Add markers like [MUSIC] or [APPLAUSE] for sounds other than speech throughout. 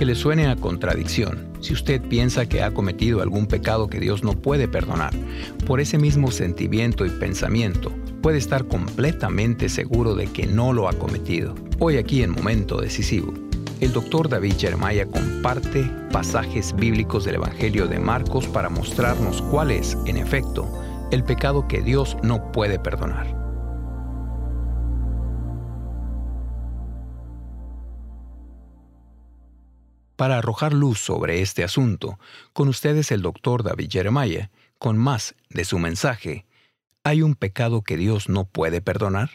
Aunque le suene a contradicción, si usted piensa que ha cometido algún pecado que Dios no puede perdonar, por ese mismo sentimiento y pensamiento, puede estar completamente seguro de que no lo ha cometido. Hoy aquí en Momento Decisivo, el doctor David Jeremiah comparte pasajes bíblicos del Evangelio de Marcos para mostrarnos cuál es, en efecto, el pecado que Dios no puede perdonar. Para arrojar luz sobre este asunto, con ustedes el doctor David Jeremiah, con más de su mensaje, ¿hay un pecado que Dios no puede perdonar?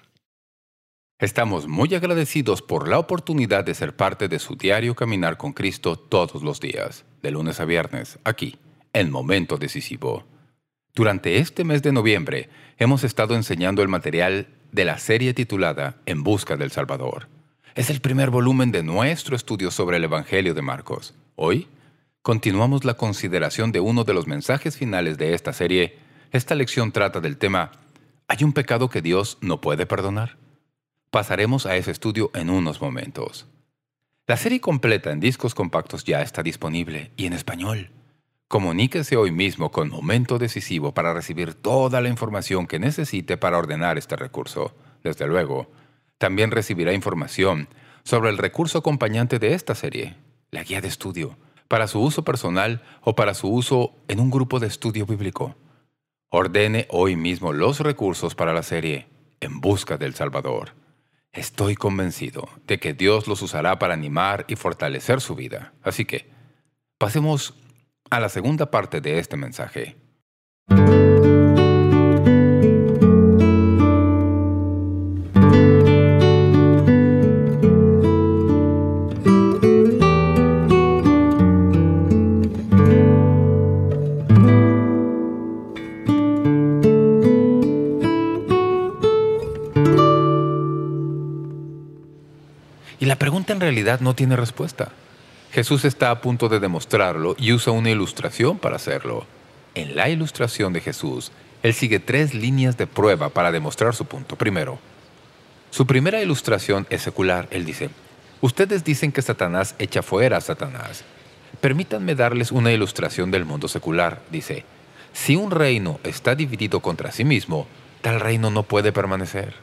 Estamos muy agradecidos por la oportunidad de ser parte de su diario Caminar con Cristo todos los días, de lunes a viernes, aquí, en Momento Decisivo. Durante este mes de noviembre hemos estado enseñando el material de la serie titulada En Busca del Salvador. Es el primer volumen de nuestro estudio sobre el Evangelio de Marcos. Hoy, continuamos la consideración de uno de los mensajes finales de esta serie. Esta lección trata del tema ¿Hay un pecado que Dios no puede perdonar? Pasaremos a ese estudio en unos momentos. La serie completa en discos compactos ya está disponible y en español. Comuníquese hoy mismo con Momento Decisivo para recibir toda la información que necesite para ordenar este recurso. Desde luego, también recibirá información sobre el recurso acompañante de esta serie, la guía de estudio, para su uso personal o para su uso en un grupo de estudio bíblico. Ordene hoy mismo los recursos para la serie En Busca del Salvador. Estoy convencido de que Dios los usará para animar y fortalecer su vida. Así que, pasemos a la segunda parte de este mensaje. Realidad no tiene respuesta. Jesús está a punto de demostrarlo y usa una ilustración para hacerlo. En la ilustración de Jesús, él sigue tres líneas de prueba para demostrar su punto. Primero, su primera ilustración es secular. Él dice, ustedes dicen que Satanás echa fuera a Satanás. Permítanme darles una ilustración del mundo secular. Dice, si un reino está dividido contra sí mismo, tal reino no puede permanecer.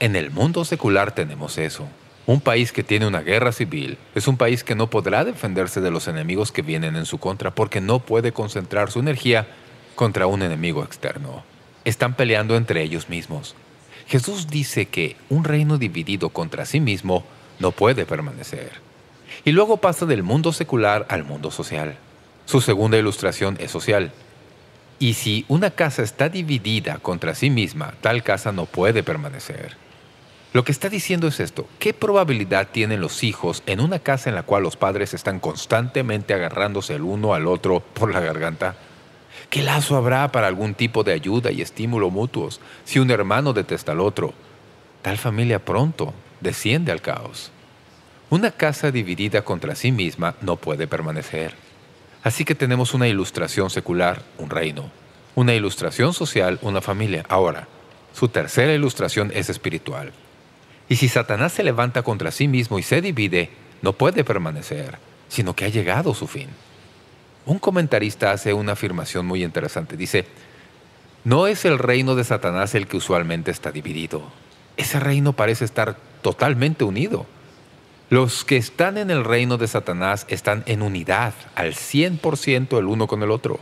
En el mundo secular tenemos eso. Un país que tiene una guerra civil es un país que no podrá defenderse de los enemigos que vienen en su contra porque no puede concentrar su energía contra un enemigo externo. Están peleando entre ellos mismos. Jesús dice que un reino dividido contra sí mismo no puede permanecer. Y luego pasa del mundo secular al mundo social. Su segunda ilustración es social. Y si una casa está dividida contra sí misma, tal casa no puede permanecer. Lo que está diciendo es esto. ¿Qué probabilidad tienen los hijos en una casa en la cual los padres están constantemente agarrándose el uno al otro por la garganta? ¿Qué lazo habrá para algún tipo de ayuda y estímulo mutuos si un hermano detesta al otro? Tal familia pronto desciende al caos. Una casa dividida contra sí misma no puede permanecer. Así que tenemos una ilustración secular, un reino. Una ilustración social, una familia. Ahora, su tercera ilustración es espiritual. Y si Satanás se levanta contra sí mismo y se divide, no puede permanecer, sino que ha llegado su fin. Un comentarista hace una afirmación muy interesante. Dice, no es el reino de Satanás el que usualmente está dividido. Ese reino parece estar totalmente unido. Los que están en el reino de Satanás están en unidad, al 100% el uno con el otro.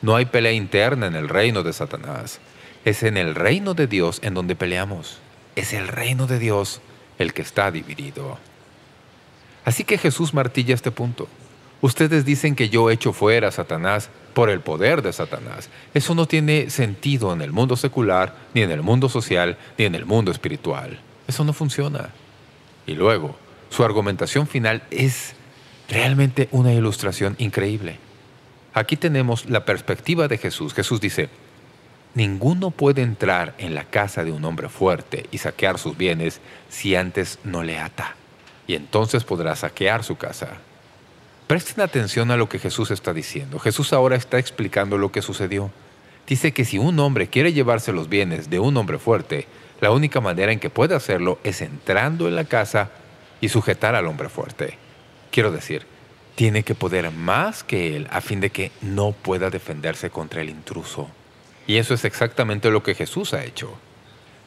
No hay pelea interna en el reino de Satanás. Es en el reino de Dios en donde peleamos. Es el reino de Dios el que está dividido. Así que Jesús martilla este punto. Ustedes dicen que yo echo fuera a Satanás por el poder de Satanás. Eso no tiene sentido en el mundo secular, ni en el mundo social, ni en el mundo espiritual. Eso no funciona. Y luego, su argumentación final es realmente una ilustración increíble. Aquí tenemos la perspectiva de Jesús. Jesús dice, Ninguno puede entrar en la casa de un hombre fuerte y saquear sus bienes si antes no le ata, y entonces podrá saquear su casa. Presten atención a lo que Jesús está diciendo. Jesús ahora está explicando lo que sucedió. Dice que si un hombre quiere llevarse los bienes de un hombre fuerte, la única manera en que puede hacerlo es entrando en la casa y sujetar al hombre fuerte. Quiero decir, tiene que poder más que él a fin de que no pueda defenderse contra el intruso. Y eso es exactamente lo que Jesús ha hecho.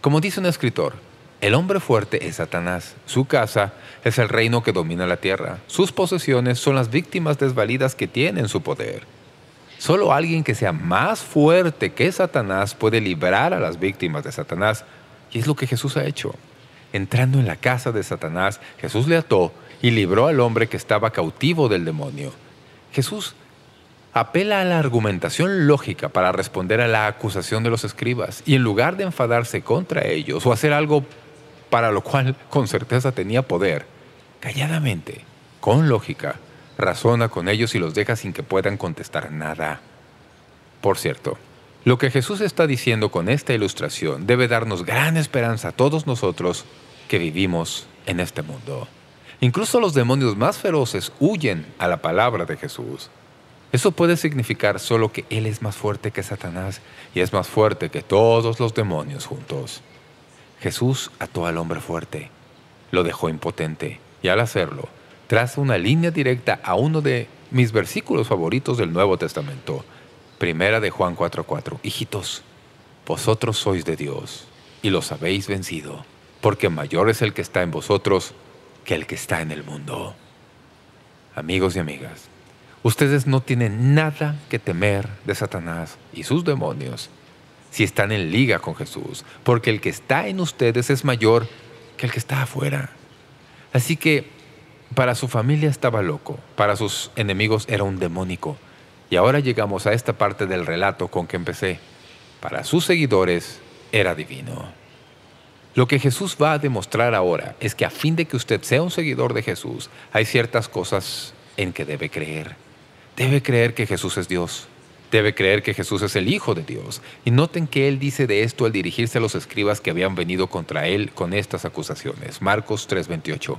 Como dice un escritor, el hombre fuerte es Satanás. Su casa es el reino que domina la tierra. Sus posesiones son las víctimas desvalidas que tienen su poder. Solo alguien que sea más fuerte que Satanás puede librar a las víctimas de Satanás. Y es lo que Jesús ha hecho. Entrando en la casa de Satanás, Jesús le ató y libró al hombre que estaba cautivo del demonio. Jesús apela a la argumentación lógica para responder a la acusación de los escribas y en lugar de enfadarse contra ellos o hacer algo para lo cual con certeza tenía poder, calladamente, con lógica, razona con ellos y los deja sin que puedan contestar nada. Por cierto, lo que Jesús está diciendo con esta ilustración debe darnos gran esperanza a todos nosotros que vivimos en este mundo. Incluso los demonios más feroces huyen a la palabra de Jesús. Eso puede significar solo que Él es más fuerte que Satanás y es más fuerte que todos los demonios juntos. Jesús ató al hombre fuerte, lo dejó impotente y al hacerlo, traza una línea directa a uno de mis versículos favoritos del Nuevo Testamento, Primera de Juan 4.4. Hijitos, vosotros sois de Dios y los habéis vencido, porque mayor es el que está en vosotros que el que está en el mundo. Amigos y amigas, ustedes no tienen nada que temer de Satanás y sus demonios si están en liga con Jesús, porque el que está en ustedes es mayor que el que está afuera. Así que para su familia estaba loco, para sus enemigos era un demónico. Y ahora llegamos a esta parte del relato con que empecé. Para sus seguidores era divino. Lo que Jesús va a demostrar ahora es que a fin de que usted sea un seguidor de Jesús, hay ciertas cosas en que debe creer. Debe creer que Jesús es Dios. Debe creer que Jesús es el Hijo de Dios. Y noten que Él dice de esto al dirigirse a los escribas que habían venido contra Él con estas acusaciones. Marcos 3.28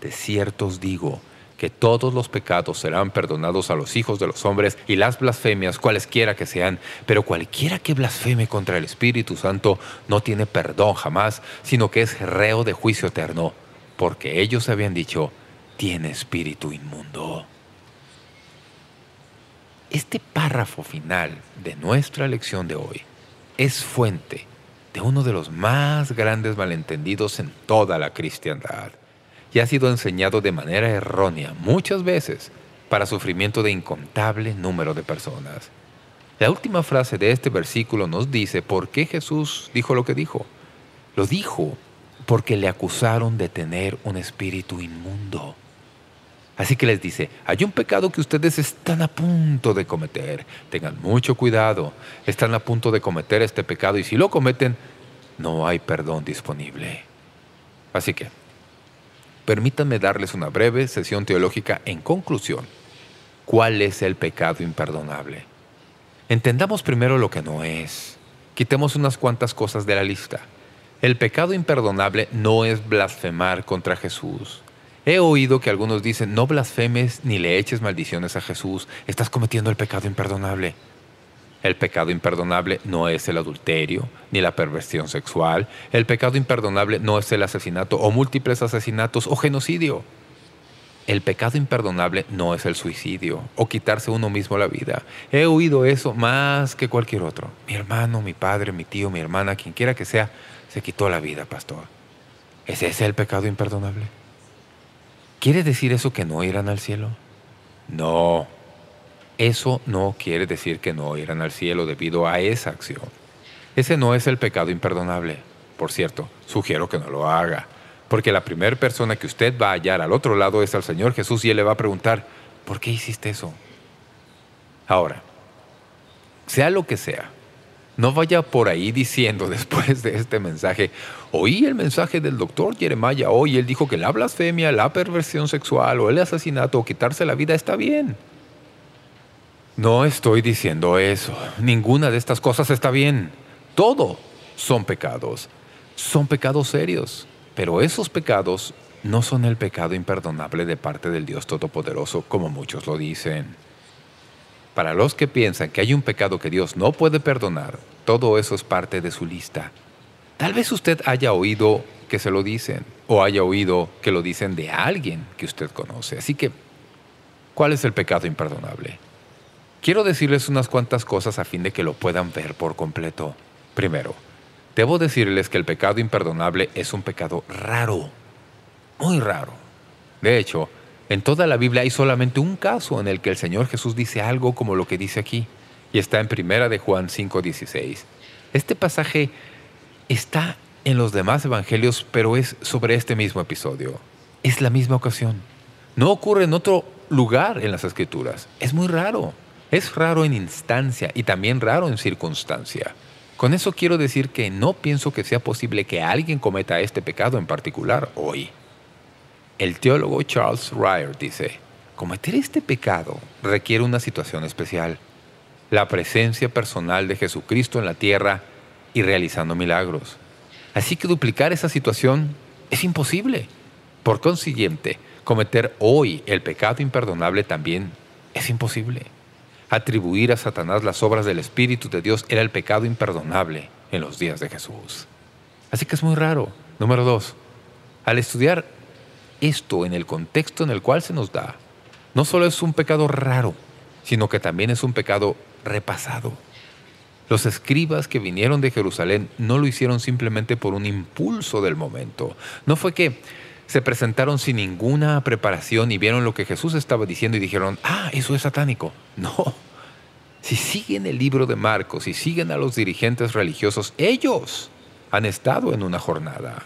De cierto os digo que todos los pecados serán perdonados a los hijos de los hombres y las blasfemias, cualesquiera que sean, pero cualquiera que blasfeme contra el Espíritu Santo no tiene perdón jamás, sino que es reo de juicio eterno, porque ellos habían dicho, tiene espíritu inmundo. Este párrafo final de nuestra lección de hoy es fuente de uno de los más grandes malentendidos en toda la cristiandad y ha sido enseñado de manera errónea muchas veces para sufrimiento de incontable número de personas. La última frase de este versículo nos dice por qué Jesús dijo lo que dijo. Lo dijo porque le acusaron de tener un espíritu inmundo. Así que les dice, hay un pecado que ustedes están a punto de cometer. Tengan mucho cuidado. Están a punto de cometer este pecado y si lo cometen, no hay perdón disponible. Así que, permítanme darles una breve sesión teológica en conclusión. ¿Cuál es el pecado imperdonable? Entendamos primero lo que no es. Quitemos unas cuantas cosas de la lista. El pecado imperdonable no es blasfemar contra Jesús. He oído que algunos dicen, no blasfemes ni le eches maldiciones a Jesús, estás cometiendo el pecado imperdonable. El pecado imperdonable no es el adulterio, ni la perversión sexual. El pecado imperdonable no es el asesinato o múltiples asesinatos o genocidio. El pecado imperdonable no es el suicidio o quitarse uno mismo la vida. He oído eso más que cualquier otro. Mi hermano, mi padre, mi tío, mi hermana, quien quiera que sea, se quitó la vida, pastor. ¿Es ese el pecado imperdonable? ¿Quiere decir eso que no irán al cielo? No. Eso no quiere decir que no irán al cielo debido a esa acción. Ese no es el pecado imperdonable. Por cierto, sugiero que no lo haga. Porque la primera persona que usted va a hallar al otro lado es al Señor Jesús y Él le va a preguntar, ¿por qué hiciste eso? Ahora, sea lo que sea, no vaya por ahí diciendo [LAUGHS] después de este mensaje, oí el mensaje del doctor Jeremiah hoy, él dijo que la blasfemia, la perversión sexual o el asesinato o quitarse la vida está bien. No estoy diciendo eso. Ninguna de estas cosas está bien. Todo son pecados. Son pecados serios. Pero esos pecados no son el pecado imperdonable de parte del Dios Todopoderoso como muchos lo dicen. Para los que piensan que hay un pecado que Dios no puede perdonar, todo eso es parte de su lista. Tal vez usted haya oído que se lo dicen, o haya oído que lo dicen de alguien que usted conoce. Así que ¿Cuál es el pecado imperdonable? Quiero decirles unas cuantas cosas a fin de que lo puedan ver por completo. Primero, debo decirles que el pecado imperdonable es un pecado raro, muy raro. De hecho, en toda la Biblia hay solamente un caso en el que el Señor Jesús dice algo como lo que dice aquí, y está en Primera de Juan 5.16. Este pasaje está en los demás evangelios, pero es sobre este mismo episodio. Es la misma ocasión. No ocurre en otro lugar en las Escrituras. Es muy raro. Es raro en instancia y también raro en circunstancia. Con eso quiero decir que no pienso que sea posible que alguien cometa este pecado en particular hoy. El teólogo Charles Ryer dice, cometer este pecado requiere una situación especial, la presencia personal de Jesucristo en la tierra y realizando milagros. Así que duplicar esa situación es imposible. Por consiguiente, cometer hoy el pecado imperdonable también es imposible. Atribuir a Satanás las obras del Espíritu de Dios era el pecado imperdonable en los días de Jesús. Así que es muy raro. Número dos, al estudiar esto en el contexto en el cual se nos da, no solo es un pecado raro, sino que también es un pecado repasado. Los escribas que vinieron de Jerusalén no lo hicieron simplemente por un impulso del momento. No fue que se presentaron sin ninguna preparación y vieron lo que Jesús estaba diciendo y dijeron, ah, eso es satánico. No. Si siguen el libro de Marcos y siguen a los dirigentes religiosos, ellos han estado en una jornada.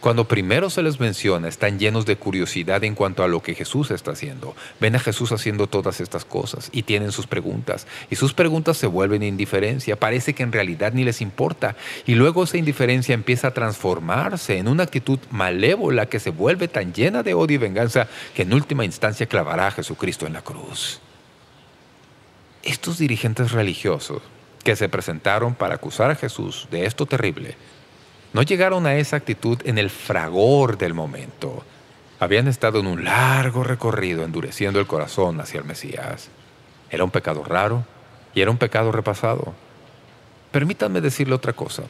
Cuando primero se les menciona, están llenos de curiosidad en cuanto a lo que Jesús está haciendo. Ven a Jesús haciendo todas estas cosas y tienen sus preguntas. Y sus preguntas se vuelven indiferencia. Parece que en realidad ni les importa. Y luego esa indiferencia empieza a transformarse en una actitud malévola que se vuelve tan llena de odio y venganza que en última instancia clavará a Jesucristo en la cruz. Estos dirigentes religiosos que se presentaron para acusar a Jesús de esto terrible no llegaron a esa actitud en el fragor del momento. Habían estado en un largo recorrido endureciendo el corazón hacia el Mesías. Era un pecado raro y era un pecado repasado. Permítanme decirle otra cosa.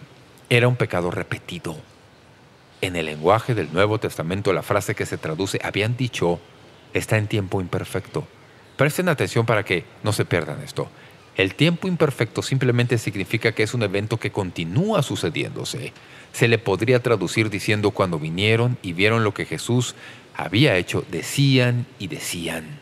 Era un pecado repetido. En el lenguaje del Nuevo Testamento la frase que se traduce «habían dicho» está en tiempo imperfecto. Presten atención para que no se pierdan esto. El tiempo imperfecto simplemente significa que es un evento que continúa sucediéndose se le podría traducir diciendo cuando vinieron y vieron lo que Jesús había hecho, decían y decían.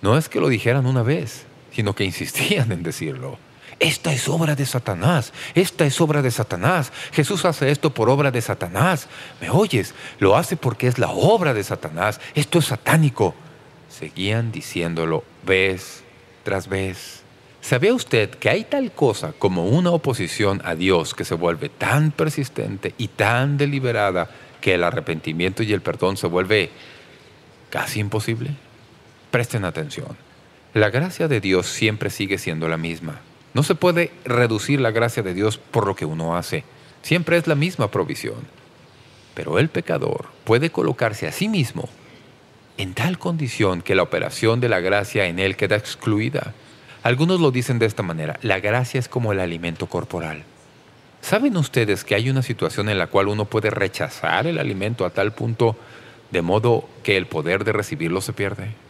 No es que lo dijeran una vez, sino que insistían en decirlo. Esta es obra de Satanás, esta es obra de Satanás. Jesús hace esto por obra de Satanás. ¿Me oyes? Lo hace porque es la obra de Satanás. Esto es satánico. Seguían diciéndolo vez tras vez ¿Sabía usted que hay tal cosa como una oposición a Dios que se vuelve tan persistente y tan deliberada que el arrepentimiento y el perdón se vuelve casi imposible? Presten atención. La gracia de Dios siempre sigue siendo la misma. No se puede reducir la gracia de Dios por lo que uno hace. Siempre es la misma provisión. Pero el pecador puede colocarse a sí mismo en tal condición que la operación de la gracia en él queda excluida. Algunos lo dicen de esta manera, la gracia es como el alimento corporal. ¿Saben ustedes que hay una situación en la cual uno puede rechazar el alimento a tal punto de modo que el poder de recibirlo se pierde?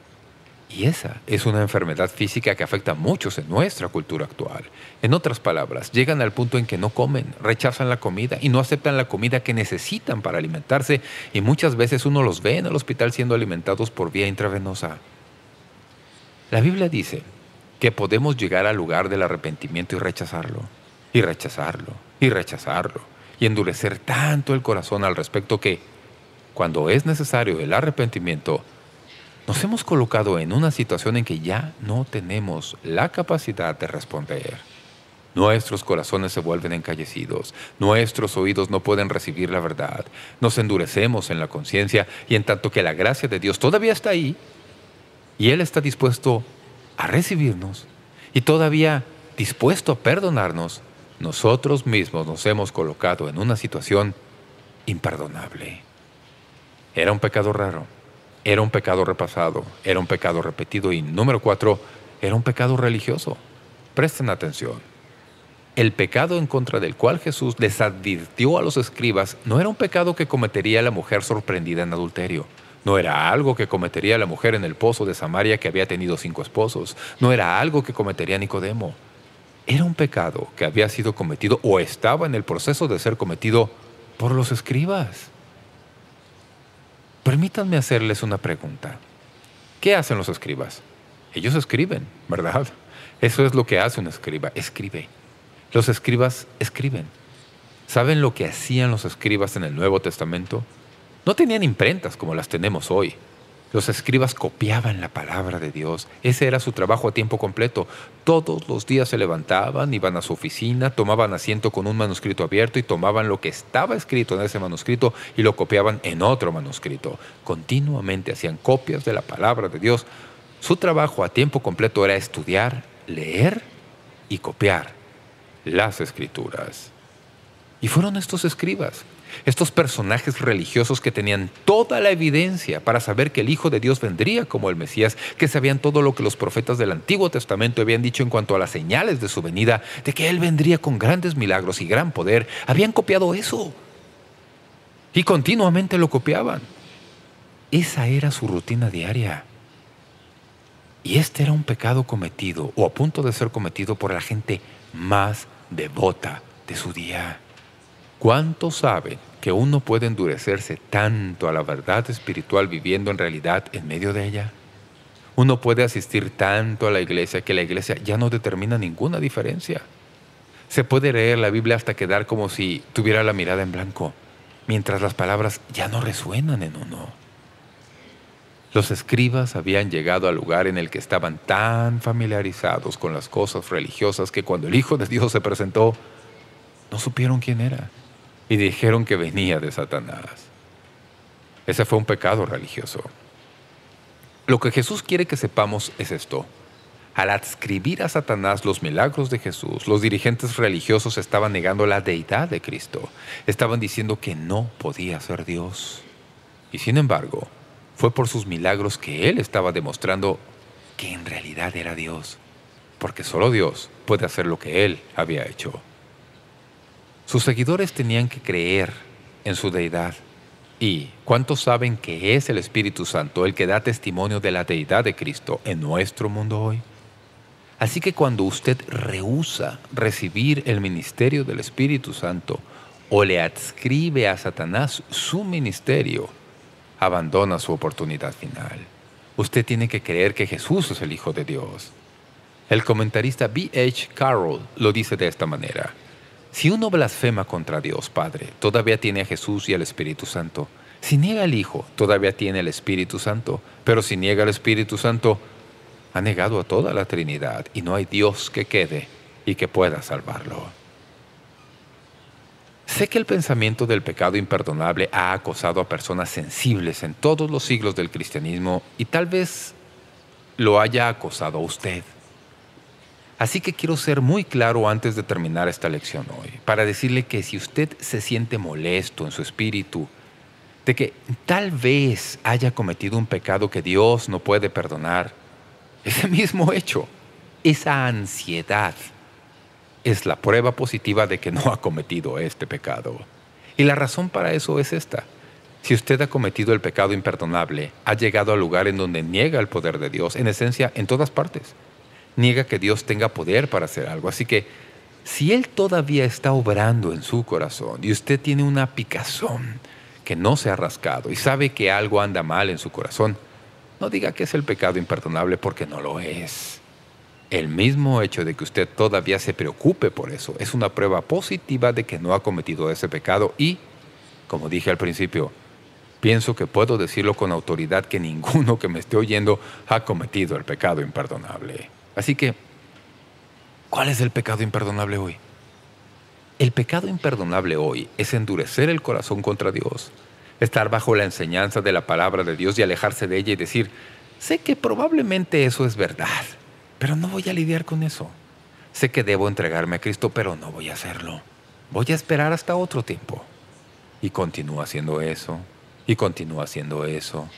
Y esa es una enfermedad física que afecta a muchos en nuestra cultura actual. En otras palabras, llegan al punto en que no comen, rechazan la comida y no aceptan la comida que necesitan para alimentarse y muchas veces uno los ve en el hospital siendo alimentados por vía intravenosa. La Biblia dice que podemos llegar al lugar del arrepentimiento y rechazarlo, y rechazarlo, y rechazarlo, y endurecer tanto el corazón al respecto que, cuando es necesario el arrepentimiento, nos hemos colocado en una situación en que ya no tenemos la capacidad de responder. Nuestros corazones se vuelven encallecidos, nuestros oídos no pueden recibir la verdad, nos endurecemos en la conciencia y en tanto que la gracia de Dios todavía está ahí y Él está dispuesto a recibirnos y todavía dispuesto a perdonarnos, nosotros mismos nos hemos colocado en una situación imperdonable. Era un pecado raro, era un pecado repasado, era un pecado repetido y número cuatro, era un pecado religioso. Presten atención. El pecado en contra del cual Jesús les advirtió a los escribas no era un pecado que cometería la mujer sorprendida en adulterio. No era algo que cometería la mujer en el pozo de Samaria que había tenido cinco esposos. No era algo que cometería Nicodemo. Era un pecado que había sido cometido o estaba en el proceso de ser cometido por los escribas. Permítanme hacerles una pregunta. ¿Qué hacen los escribas? Ellos escriben, ¿verdad? Eso es lo que hace un escriba, escribe. Los escribas escriben. ¿Saben lo que hacían los escribas en el Nuevo Testamento? No tenían imprentas como las tenemos hoy. Los escribas copiaban la palabra de Dios. Ese era su trabajo a tiempo completo. Todos los días se levantaban, iban a su oficina, tomaban asiento con un manuscrito abierto y tomaban lo que estaba escrito en ese manuscrito y lo copiaban en otro manuscrito. Continuamente hacían copias de la palabra de Dios. Su trabajo a tiempo completo era estudiar, leer y copiar las escrituras. Y fueron estos escribas estos personajes religiosos que tenían toda la evidencia para saber que el Hijo de Dios vendría como el Mesías, que sabían todo lo que los profetas del Antiguo Testamento habían dicho en cuanto a las señales de su venida, de que Él vendría con grandes milagros y gran poder, habían copiado eso. Y continuamente lo copiaban. Esa era su rutina diaria. Y este era un pecado cometido, o a punto de ser cometido por la gente más devota de su día. ¿Cuántos saben que uno puede endurecerse tanto a la verdad espiritual viviendo en realidad en medio de ella? Uno puede asistir tanto a la iglesia que la iglesia ya no determina ninguna diferencia. Se puede leer la Biblia hasta quedar como si tuviera la mirada en blanco, mientras las palabras ya no resuenan en uno. Los escribas habían llegado al lugar en el que estaban tan familiarizados con las cosas religiosas que cuando el Hijo de Dios se presentó, no supieron quién era y dijeron que venía de Satanás. Ese fue un pecado religioso. Lo que Jesús quiere que sepamos es esto. Al adscribir a Satanás los milagros de Jesús, los dirigentes religiosos estaban negando la deidad de Cristo. Estaban diciendo que no podía ser Dios. Y sin embargo, fue por sus milagros que Él estaba demostrando que en realidad era Dios. Porque solo Dios puede hacer lo que Él había hecho. Sus seguidores tenían que creer en su deidad. ¿Y cuántos saben que es el Espíritu Santo el que da testimonio de la deidad de Cristo en nuestro mundo hoy? Así que cuando usted rehúsa recibir el ministerio del Espíritu Santo o le adscribe a Satanás su ministerio, abandona su oportunidad final. Usted tiene que creer que Jesús es el Hijo de Dios. El comentarista B. H. Carroll lo dice de esta manera. Si uno blasfema contra Dios Padre, todavía tiene a Jesús y al Espíritu Santo. Si niega al Hijo, todavía tiene el Espíritu Santo. Pero si niega al Espíritu Santo, ha negado a toda la Trinidad y no hay Dios que quede y que pueda salvarlo. Sé que el pensamiento del pecado imperdonable ha acosado a personas sensibles en todos los siglos del cristianismo y tal vez lo haya acosado a usted. Así que quiero ser muy claro antes de terminar esta lección hoy, para decirle que si usted se siente molesto en su espíritu, de que tal vez haya cometido un pecado que Dios no puede perdonar, ese mismo hecho, esa ansiedad, es la prueba positiva de que no ha cometido este pecado. Y la razón para eso es esta. Si usted ha cometido el pecado imperdonable, ha llegado al lugar en donde niega el poder de Dios, en esencia, en todas partes niega que Dios tenga poder para hacer algo. Así que si Él todavía está obrando en su corazón y usted tiene una picazón que no se ha rascado y sabe que algo anda mal en su corazón, no diga que es el pecado imperdonable porque no lo es. El mismo hecho de que usted todavía se preocupe por eso es una prueba positiva de que no ha cometido ese pecado y, como dije al principio, pienso que puedo decirlo con autoridad que ninguno que me esté oyendo ha cometido el pecado imperdonable. Así que, ¿cuál es el pecado imperdonable hoy? El pecado imperdonable hoy es endurecer el corazón contra Dios, estar bajo la enseñanza de la palabra de Dios y alejarse de ella y decir, sé que probablemente eso es verdad, pero no voy a lidiar con eso. Sé que debo entregarme a Cristo, pero no voy a hacerlo. Voy a esperar hasta otro tiempo. Y continúa haciendo eso, y continúa haciendo eso,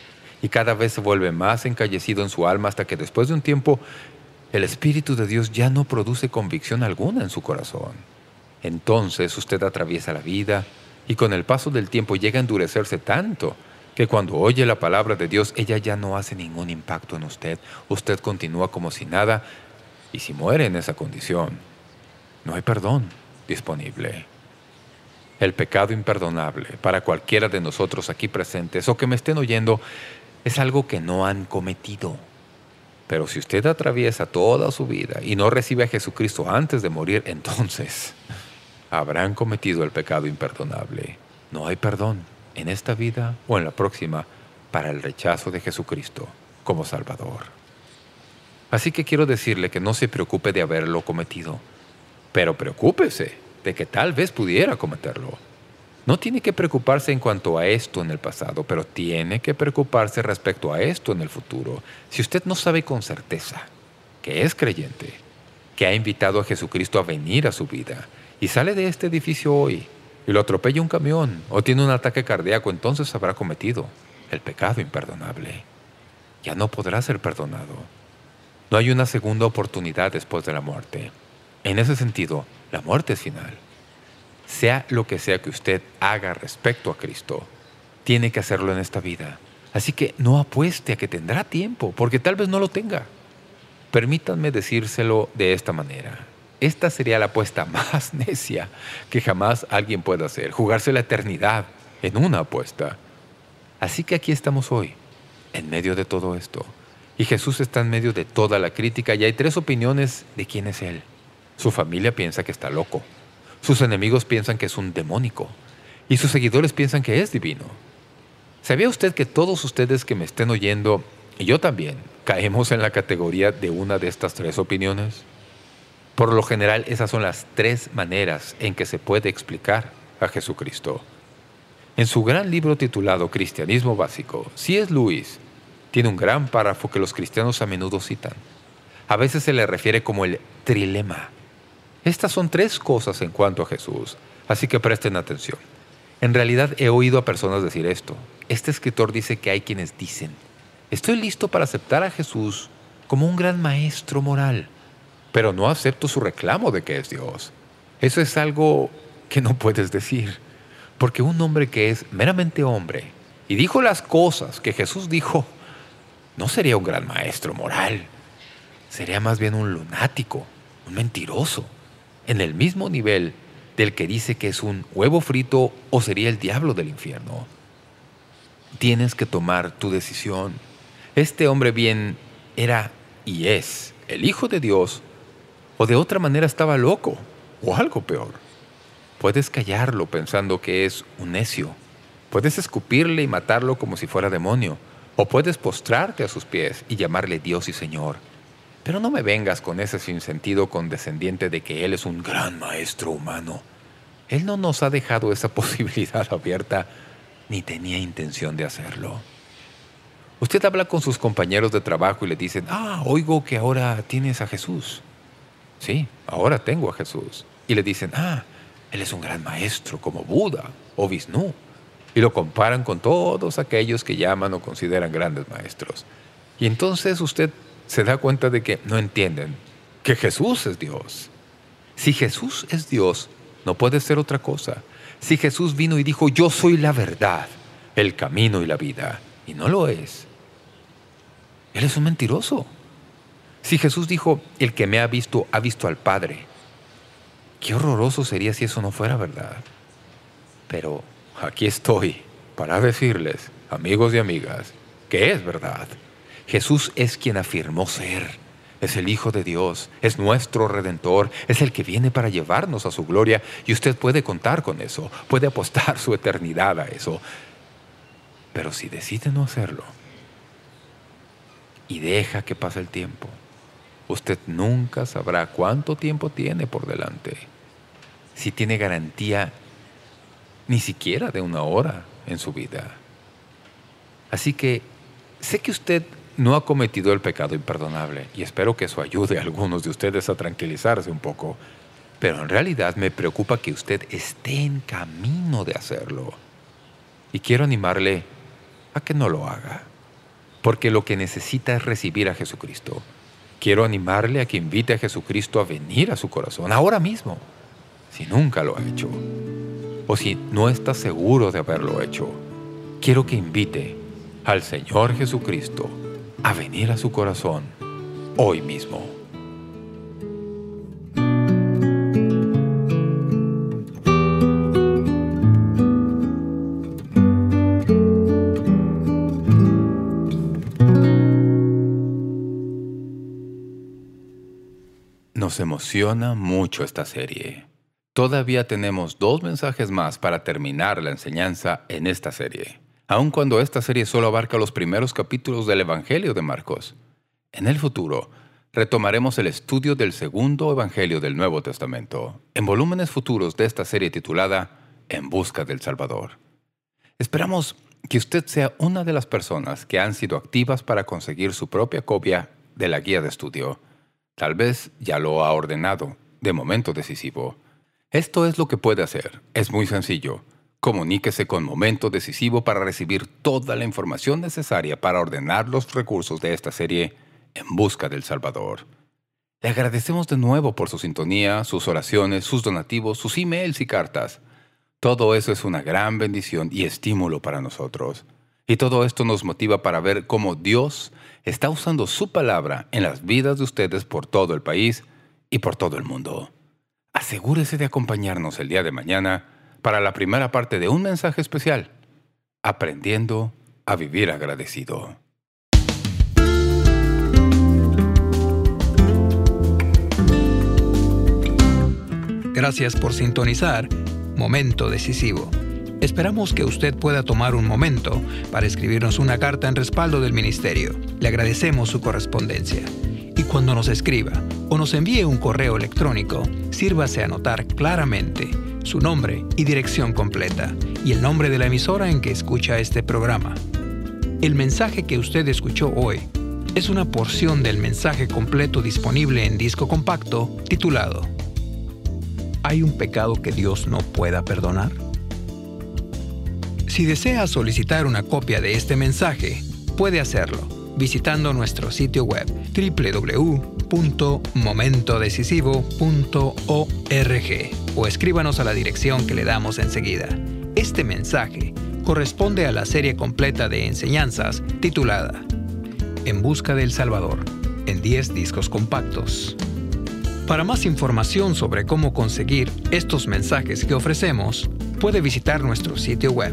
y cada vez se vuelve más encallecido en su alma hasta que después de un tiempo el Espíritu de Dios ya no produce convicción alguna en su corazón. Entonces usted atraviesa la vida y con el paso del tiempo llega a endurecerse tanto que cuando oye la palabra de Dios, ella ya no hace ningún impacto en usted. Usted continúa como si nada, y si muere en esa condición, no hay perdón disponible. El pecado imperdonable para cualquiera de nosotros aquí presentes o que me estén oyendo es algo que no han cometido. Pero si usted atraviesa toda su vida y no recibe a Jesucristo antes de morir, entonces [LAUGHS] habrán cometido el pecado imperdonable. No hay perdón en esta vida o en la próxima para el rechazo de Jesucristo como Salvador. Así que quiero decirle que no se preocupe de haberlo cometido, pero preocúpese de que tal vez pudiera cometerlo. No tiene que preocuparse en cuanto a esto en el pasado, pero tiene que preocuparse respecto a esto en el futuro. Si usted no sabe con certeza que es creyente, que ha invitado a Jesucristo a venir a su vida, y sale de este edificio hoy, y lo atropella un camión, o tiene un ataque cardíaco, entonces habrá cometido el pecado imperdonable. Ya no podrá ser perdonado. No hay una segunda oportunidad después de la muerte. En ese sentido, la muerte es final sea lo que sea que usted haga respecto a Cristo, tiene que hacerlo en esta vida. Así que no apueste a que tendrá tiempo, porque tal vez no lo tenga. Permítanme decírselo de esta manera. Esta sería la apuesta [LAUGHS] más necia que jamás alguien pueda hacer, jugarse la eternidad en una apuesta. Así que aquí estamos hoy, en medio de todo esto. Y Jesús está en medio de toda la crítica y hay tres opiniones de quién es Él. Su familia piensa que está loco. Sus enemigos piensan que es un demónico y sus seguidores piensan que es divino. ¿Sabía usted que todos ustedes que me estén oyendo, y yo también, caemos en la categoría de una de estas tres opiniones? Por lo general, esas son las tres maneras en que se puede explicar a Jesucristo. En su gran libro titulado Cristianismo Básico, C.S. Lewis tiene un gran párrafo que los cristianos a menudo citan. A veces se le refiere como el trilema, estas son tres cosas en cuanto a Jesús, así que presten atención. En realidad he oído a personas decir esto. Este escritor dice que hay quienes dicen, estoy listo para aceptar a Jesús como un gran maestro moral, pero no acepto su reclamo de que es Dios. Eso es algo que no puedes decir, porque un hombre que es meramente hombre y dijo las cosas que Jesús dijo, no sería un gran maestro moral, sería más bien un lunático, un mentiroso en el mismo nivel del que dice que es un huevo frito o sería el diablo del infierno. Tienes que tomar tu decisión. Este hombre bien era y es el Hijo de Dios, o de otra manera estaba loco, o algo peor. Puedes callarlo pensando que es un necio. Puedes escupirle y matarlo como si fuera demonio, o puedes postrarte a sus pies y llamarle Dios y Señor. Pero no me vengas con ese sinsentido condescendiente de que Él es un gran maestro humano. Él no nos ha dejado esa [LAUGHS] posibilidad abierta, ni tenía intención de hacerlo. Usted habla con sus compañeros de trabajo y le dicen, ah, oigo que ahora tienes a Jesús. Sí, ahora tengo a Jesús. Y le dicen, ah, Él es un gran maestro como Buda o Vishnu. Y lo comparan con todos aquellos que llaman o consideran grandes maestros. Y entonces usted se da cuenta de que no entienden que Jesús es Dios. Si Jesús es Dios, no puede ser otra cosa. Si Jesús vino y dijo, yo soy la verdad, el camino y la vida, y no lo es, Él es un mentiroso. Si Jesús dijo, el que me ha visto, ha visto al Padre, qué horroroso sería si eso no fuera verdad. Pero aquí estoy para decirles, amigos y amigas, que es verdad. Jesús es quien afirmó ser. Es el Hijo de Dios, es nuestro Redentor, es el que viene para llevarnos a su gloria y usted puede contar con eso, puede apostar su eternidad a eso. Pero si decide no hacerlo y deja que pase el tiempo, usted nunca sabrá cuánto tiempo tiene por delante. Si tiene garantía ni siquiera de una hora en su vida. Así que sé que usted no ha cometido el pecado imperdonable y espero que eso ayude a algunos de ustedes a tranquilizarse un poco. Pero en realidad me preocupa que usted esté en camino de hacerlo. Y quiero animarle a que no lo haga. Porque lo que necesita es recibir a Jesucristo. Quiero animarle a que invite a Jesucristo a venir a su corazón, ahora mismo, si nunca lo ha hecho. O si no está seguro de haberlo hecho quiero que invite al Señor Jesucristo a venir a su corazón hoy mismo. Nos emociona mucho esta serie. Todavía tenemos dos mensajes más para terminar la enseñanza en esta serie, aun cuando esta serie solo abarca los primeros capítulos del Evangelio de Marcos. En el futuro, retomaremos el estudio del segundo Evangelio del Nuevo Testamento, en volúmenes futuros de esta serie titulada En busca del Salvador. Esperamos que usted sea una de las personas que han sido activas para conseguir su propia copia de la guía de estudio. Tal vez ya lo ha ordenado, de momento decisivo. Esto es lo que puede hacer. Es muy sencillo. Comuníquese con Momento Decisivo para recibir toda la información necesaria para ordenar los recursos de esta serie en busca del Salvador. Le agradecemos de nuevo por su sintonía, sus oraciones, sus donativos, sus emails y cartas. Todo eso es una gran bendición y estímulo para nosotros. Y todo esto nos motiva para ver cómo Dios está usando su palabra en las vidas de ustedes por todo el país y por todo el mundo. Asegúrese de acompañarnos el día de mañana para la primera parte de un mensaje especial, Aprendiendo a vivir agradecido. Gracias por sintonizar Momento Decisivo. Esperamos que usted pueda tomar un momento para escribirnos una carta en respaldo del Ministerio. Le agradecemos su correspondencia. Y cuando nos escriba o nos envíe un correo electrónico, sírvase a anotar claramente su nombre y dirección completa y el nombre de la emisora en que escucha este programa. El mensaje que usted escuchó hoy es una porción del mensaje completo disponible en disco compacto titulado ¿Hay un pecado que Dios no pueda perdonar? Si desea solicitar una copia de este mensaje, puede hacerlo visitando nuestro sitio web www.momentodecisivo.org o escríbanos a la dirección que le damos enseguida. Este mensaje corresponde a la serie completa de enseñanzas titulada En Busca del Salvador, en 10 discos compactos. Para más información sobre cómo conseguir estos mensajes que ofrecemos, puede visitar nuestro sitio web